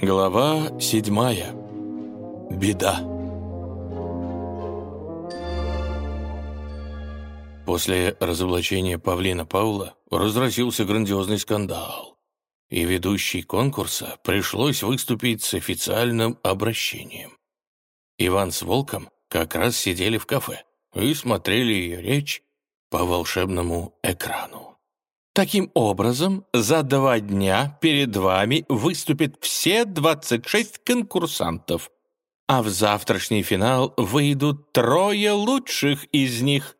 Глава седьмая. Беда. После разоблачения павлина Паула разразился грандиозный скандал, и ведущей конкурса пришлось выступить с официальным обращением. Иван с Волком как раз сидели в кафе и смотрели ее речь по волшебному экрану. Таким образом, за два дня перед вами выступят все 26 конкурсантов, а в завтрашний финал выйдут трое лучших из них,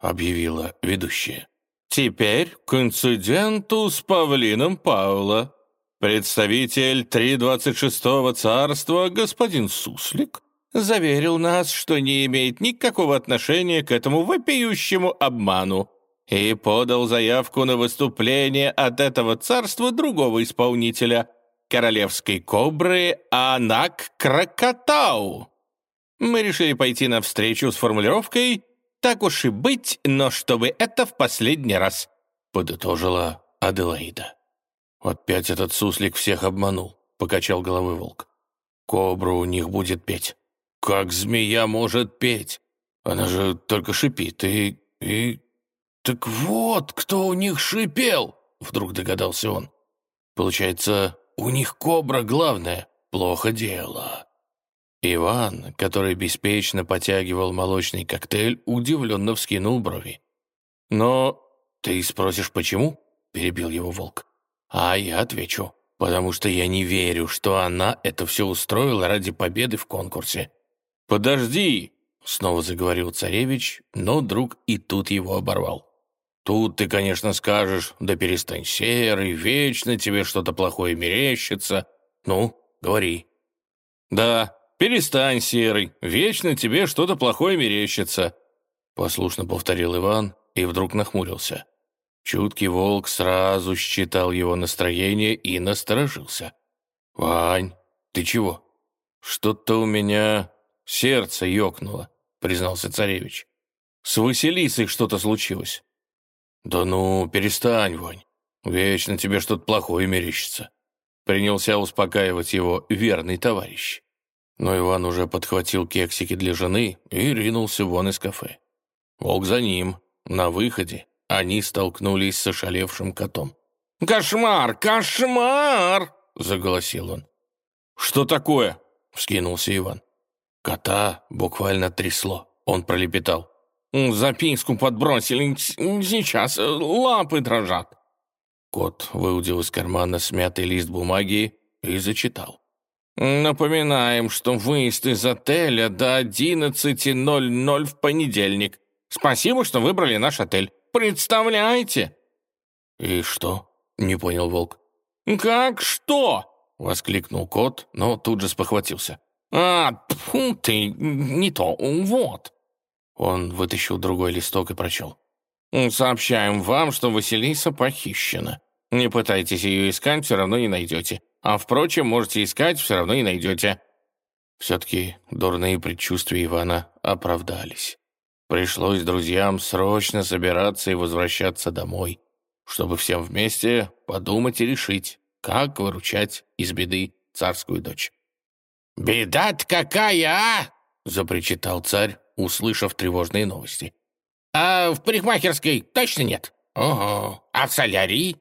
объявила ведущая. Теперь к инциденту с павлином Паула. Представитель 326-го царства, господин Суслик, заверил нас, что не имеет никакого отношения к этому вопиющему обману и подал заявку на выступление от этого царства другого исполнителя, королевской кобры Анак Кракатау. Мы решили пойти навстречу с формулировкой «Так уж и быть, но чтобы это в последний раз», — подытожила Аделаида. «Опять этот суслик всех обманул», — покачал головой волк. «Кобра у них будет петь». «Как змея может петь? Она же только шипит и... и «Так вот, кто у них шипел!» — вдруг догадался он. «Получается, у них кобра главная. Плохо дело». Иван, который беспечно потягивал молочный коктейль, удивленно вскинул брови. «Но ты спросишь, почему?» — перебил его волк. «А я отвечу, потому что я не верю, что она это все устроила ради победы в конкурсе». «Подожди!» — снова заговорил царевич, но друг и тут его оборвал. Тут ты, конечно, скажешь, да перестань, серый, вечно тебе что-то плохое мерещится. Ну, говори. Да, перестань, серый, вечно тебе что-то плохое мерещится. Послушно повторил Иван и вдруг нахмурился. Чуткий волк сразу считал его настроение и насторожился. «Вань, ты чего?» «Что-то у меня сердце ёкнуло», — признался царевич. «С Василисой что-то случилось». «Да ну, перестань, Вань. Вечно тебе что-то плохое мерещится». Принялся успокаивать его верный товарищ. Но Иван уже подхватил кексики для жены и ринулся вон из кафе. Волк за ним. На выходе они столкнулись с ошалевшим котом. «Кошмар! Кошмар!» — заголосил он. «Что такое?» — вскинулся Иван. Кота буквально трясло. Он пролепетал. Записку подбросили. Сейчас э, лапы дрожат». Кот выудил из кармана смятый лист бумаги и зачитал. «Напоминаем, что выезд из отеля до 11.00 в понедельник. Спасибо, что выбрали наш отель. Представляете?» «И что?» — не понял Волк. «Как что?» — воскликнул кот, но тут же спохватился. «А, фу ты, не то, вот». Он вытащил другой листок и прочел. «Сообщаем вам, что Василиса похищена. Не пытайтесь ее искать, все равно не найдете. А, впрочем, можете искать, все равно не найдете». Все-таки дурные предчувствия Ивана оправдались. Пришлось друзьям срочно собираться и возвращаться домой, чтобы всем вместе подумать и решить, как выручать из беды царскую дочь. «Беда-то какая, а!» — запричитал царь, услышав тревожные новости. «А в парикмахерской точно нет?» «Ого. А в солярии?»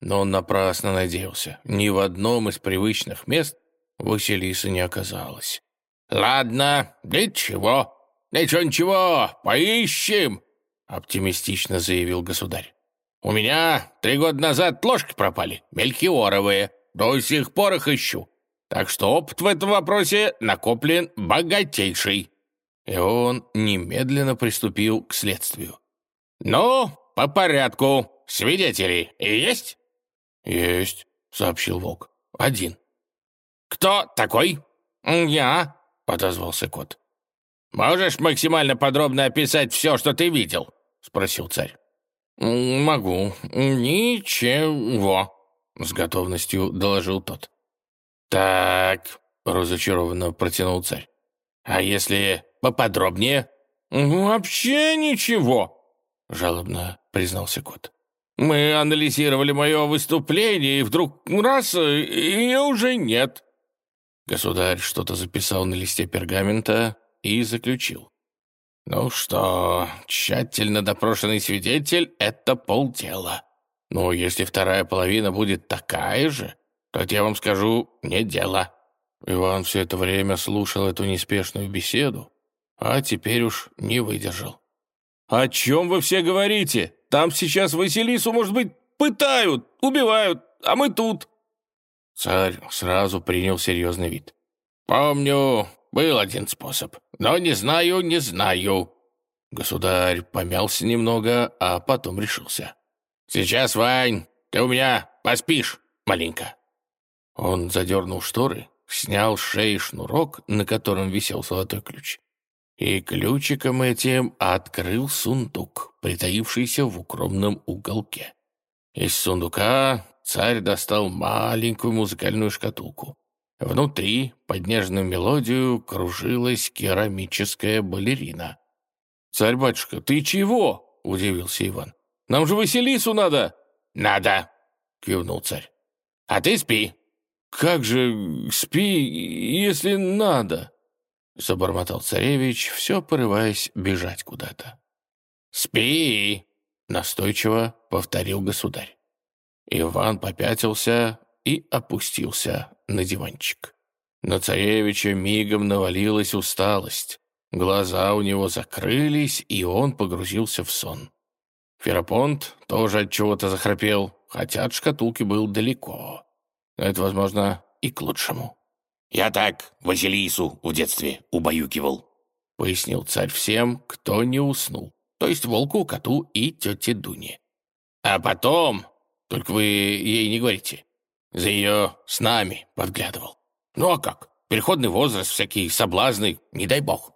Но он напрасно надеялся. Ни в одном из привычных мест Василиса не оказалась. «Ладно, ничего. Ничего-ничего, поищем!» Оптимистично заявил государь. «У меня три года назад ложки пропали, мелькиоровые. До сих пор их ищу. Так что опыт в этом вопросе накоплен богатейший» и он немедленно приступил к следствию. «Ну, по порядку. Свидетели есть?» «Есть», — сообщил волк. «Один». «Кто такой?» «Я», — отозвался кот. «Можешь максимально подробно описать все, что ты видел?» — спросил царь. «Могу. Ничего», — с готовностью доложил тот. «Так», — разочарованно протянул царь. «А если поподробнее?» «Вообще ничего», — жалобно признался кот. Мы анализировали мое выступление, и вдруг раз, и уже нет». Государь что-то записал на листе пергамента и заключил. «Ну что, тщательно допрошенный свидетель — это полдела. Но если вторая половина будет такая же, то я вам скажу, не дело». Иван все это время слушал эту неспешную беседу, а теперь уж не выдержал. «О чем вы все говорите? Там сейчас Василису, может быть, пытают, убивают, а мы тут». Царь сразу принял серьезный вид. «Помню, был один способ, но не знаю, не знаю». Государь помялся немного, а потом решился. «Сейчас, Вань, ты у меня поспишь маленько». Он задернул шторы, снял с шеи шнурок, на котором висел золотой ключ, и ключиком этим открыл сундук, притаившийся в укромном уголке. Из сундука царь достал маленькую музыкальную шкатулку. Внутри, под нежную мелодию, кружилась керамическая балерина. «Царь-батюшка, ты чего?» — удивился Иван. «Нам же Василису надо!» «Надо!» — кивнул царь. «А ты спи!» «Как же спи, если надо?» Забормотал царевич, все порываясь бежать куда-то. «Спи!» — настойчиво повторил государь. Иван попятился и опустился на диванчик. На царевича мигом навалилась усталость. Глаза у него закрылись, и он погрузился в сон. Ферапонт тоже от чего-то захрапел, хотя от шкатулки был далеко. Но это, возможно, и к лучшему. «Я так Василису в детстве убаюкивал», — пояснил царь всем, кто не уснул, то есть волку, коту и тете Дуне. «А потом, только вы ей не говорите, за ее с нами подглядывал. Ну а как? Переходный возраст, всякие соблазны, не дай бог».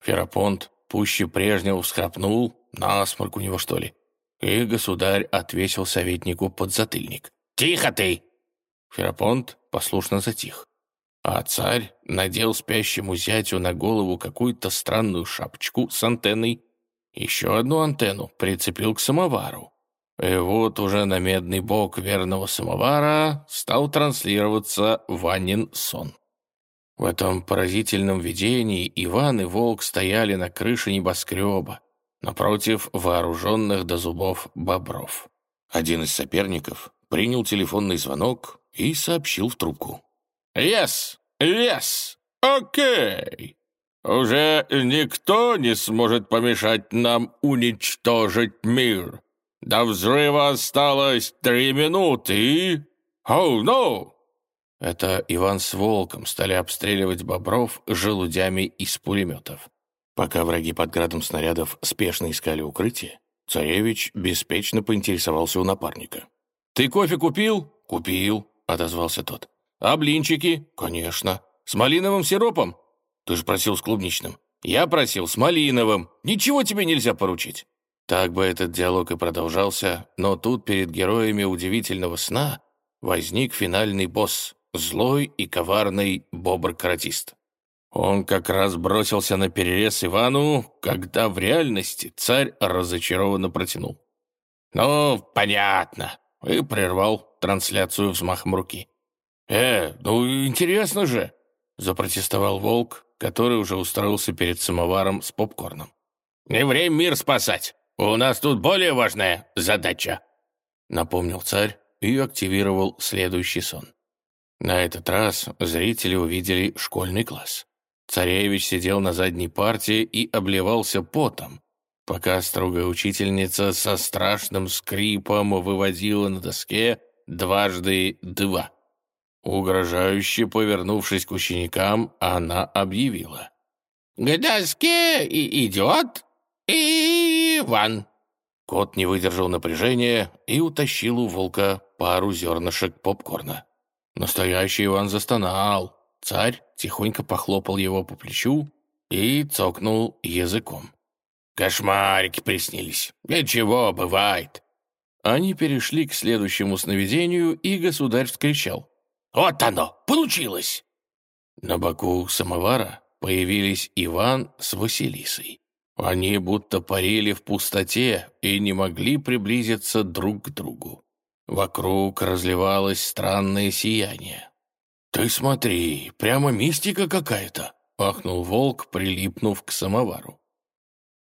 Ферапонт пуще прежнего всхрапнул, насморк у него, что ли, и государь отвесил советнику подзатыльник. «Тихо ты!» Ферапонт послушно затих а царь надел спящему зятю на голову какую-то странную шапочку с антенной, еще одну антенну прицепил к самовару. И вот уже на медный бок верного самовара стал транслироваться Ванин сон. В этом поразительном видении Иван и Волк стояли на крыше небоскреба, напротив вооруженных до зубов бобров. Один из соперников принял телефонный звонок и сообщил в трубку. «Yes! Yes! Окей! Уже никто не сможет помешать нам уничтожить мир. До взрыва осталось три минуты «Oh, no!» Это Иван с Волком стали обстреливать бобров желудями из пулеметов. Пока враги под градом снарядов спешно искали укрытие, царевич беспечно поинтересовался у напарника. «Ты кофе купил?» «Купил», — отозвался тот. «А блинчики?» «Конечно». «С малиновым сиропом?» «Ты же просил с клубничным». «Я просил с малиновым. Ничего тебе нельзя поручить». Так бы этот диалог и продолжался, но тут перед героями удивительного сна возник финальный босс, злой и коварный бобр-каратист. Он как раз бросился на перерез Ивану, когда в реальности царь разочарованно протянул. «Ну, понятно», и прервал трансляцию взмахом руки. «Э, ну интересно же!» — запротестовал волк, который уже устроился перед самоваром с попкорном. «Не время мир спасать! У нас тут более важная задача!» Напомнил царь и активировал следующий сон. На этот раз зрители увидели школьный класс. Царевич сидел на задней парте и обливался потом, пока строгая учительница со страшным скрипом выводила на доске дважды два. Угрожающе повернувшись к ученикам, она объявила. «К доске и идет Иван!» Кот не выдержал напряжения и утащил у волка пару зернышек попкорна. Настоящий Иван застонал. Царь тихонько похлопал его по плечу и цокнул языком. «Кошмарики приснились. Ничего, бывает». Они перешли к следующему сновидению, и государь вскричал. Вот оно, получилось!» На боку самовара появились Иван с Василисой. Они будто парили в пустоте и не могли приблизиться друг к другу. Вокруг разливалось странное сияние. «Ты смотри, прямо мистика какая-то!» — ахнул волк, прилипнув к самовару.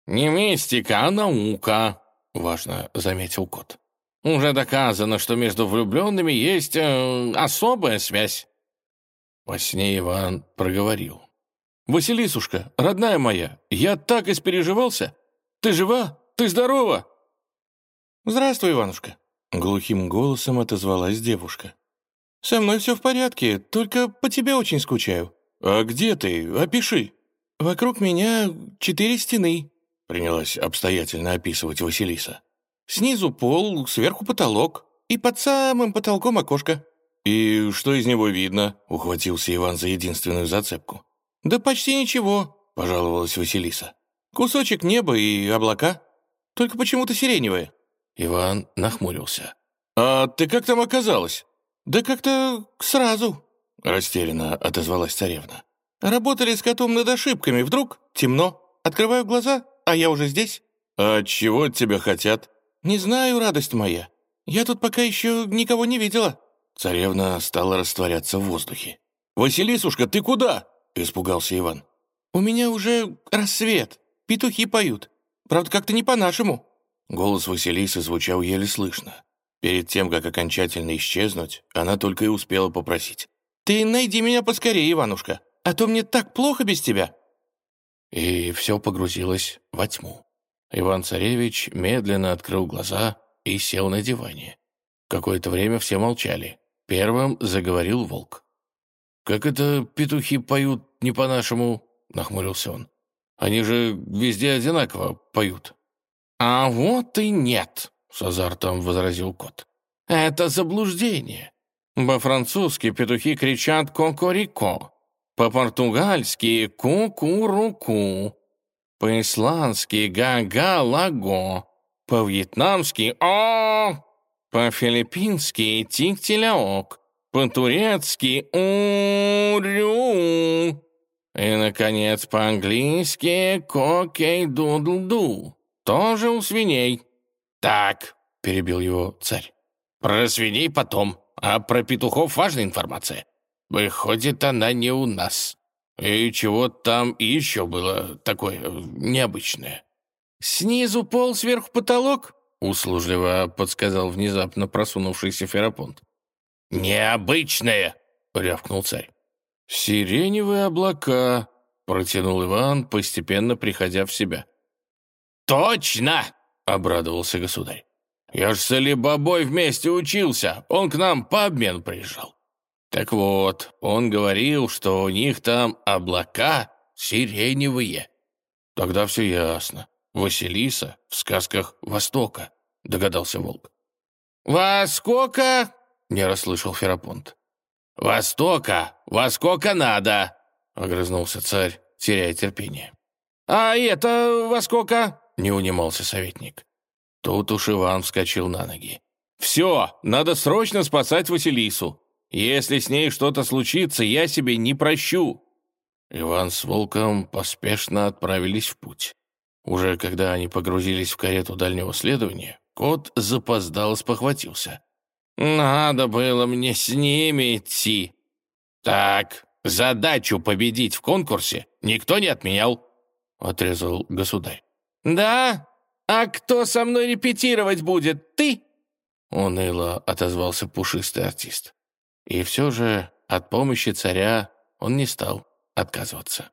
«Не мистика, а наука», — важно заметил кот. «Уже доказано, что между влюбленными есть э, особая связь». Во сне Иван проговорил. «Василисушка, родная моя, я так испереживался! Ты жива? Ты здорова?» «Здравствуй, Иванушка», — глухим голосом отозвалась девушка. «Со мной все в порядке, только по тебе очень скучаю». «А где ты? Опиши». «Вокруг меня четыре стены», — принялась обстоятельно описывать Василиса. «Снизу пол, сверху потолок, и под самым потолком окошко». «И что из него видно?» — ухватился Иван за единственную зацепку. «Да почти ничего», — пожаловалась Василиса. «Кусочек неба и облака. Только почему-то сиреневые». Иван нахмурился. «А ты как там оказалась?» «Да как-то сразу», — растерянно отозвалась царевна. «Работали с котом над ошибками. Вдруг темно. Открываю глаза, а я уже здесь». «А чего от тебя хотят?» «Не знаю, радость моя. Я тут пока еще никого не видела». Царевна стала растворяться в воздухе. «Василисушка, ты куда?» испугался Иван. «У меня уже рассвет. Петухи поют. Правда, как-то не по-нашему». Голос Василисы звучал еле слышно. Перед тем, как окончательно исчезнуть, она только и успела попросить. «Ты найди меня поскорее, Иванушка, а то мне так плохо без тебя». И все погрузилось во тьму. Иван-царевич медленно открыл глаза и сел на диване. Какое-то время все молчали. Первым заговорил волк. «Как это петухи поют не по-нашему?» — нахмурился он. «Они же везде одинаково поют». «А вот и нет», — с азартом возразил кот. «Это заблуждение. По-французски петухи кричат «кокорико», по-португальски «ку-ку-ру-ку», по-исландски «га-га-лаго», по-вьетнамски «о», по-филиппински «тик-теляок», по-турецки «урю». И, наконец, по-английски «кокей-дудл-ду». Тоже у свиней. «Так», — перебил его царь, — «про свиней потом, а про петухов важная информация. Выходит, она не у нас. И чего там еще было такое необычное?» «Снизу пол, сверху потолок?» — услужливо подсказал внезапно просунувшийся Ферапонт. «Необычное!» — рявкнул царь. «Сиреневые облака», — протянул Иван, постепенно приходя в себя. «Точно!» — обрадовался государь. «Я ж с Алибабой вместе учился, он к нам по обмену приезжал. Так вот, он говорил, что у них там облака сиреневые». «Тогда все ясно. Василиса в сказках Востока», — догадался Волк. «Во сколько?» — не расслышал Ферапонт. «Востока! Во сколько надо!» — огрызнулся царь, теряя терпение. «А это во сколько?» — не унимался советник. Тут уж Иван вскочил на ноги. «Все, надо срочно спасать Василису. Если с ней что-то случится, я себе не прощу». Иван с Волком поспешно отправились в путь. Уже когда они погрузились в карету дальнего следования, кот запоздал спохватился. Надо было мне с ними идти. Так, задачу победить в конкурсе никто не отменял, — отрезал государь. Да? А кто со мной репетировать будет? Ты? Уныло отозвался пушистый артист. И все же от помощи царя он не стал отказываться.